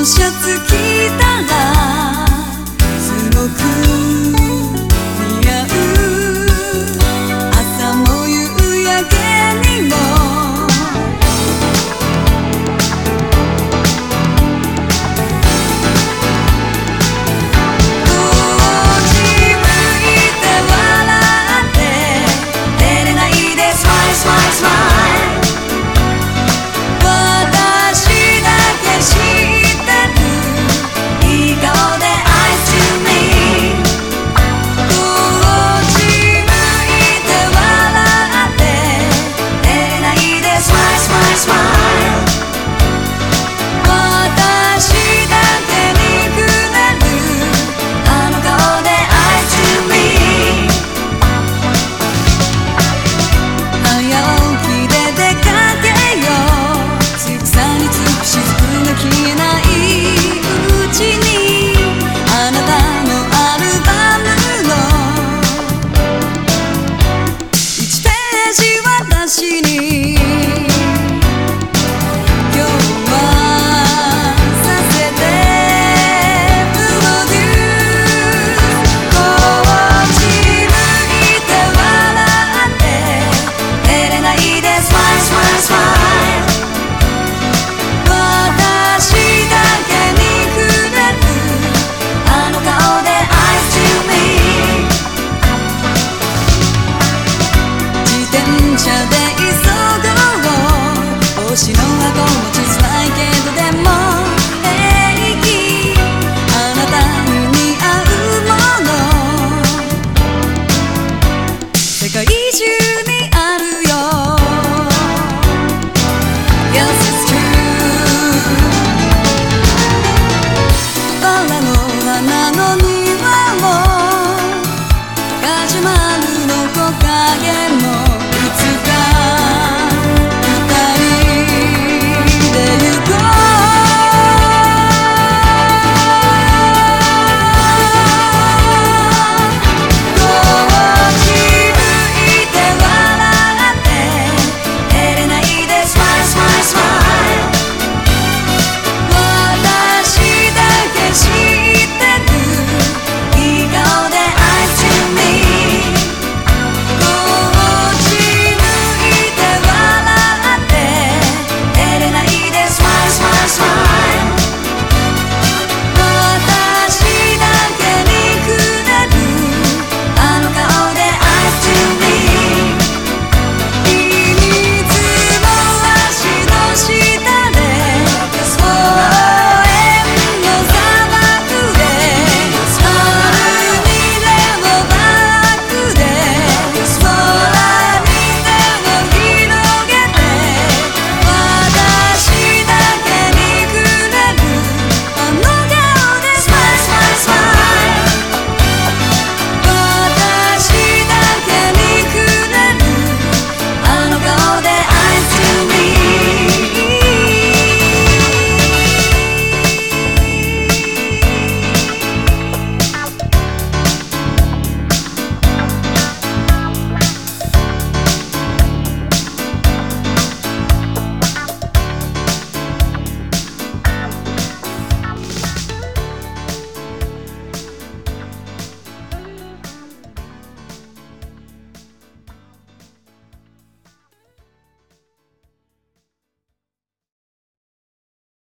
下しゃき。影も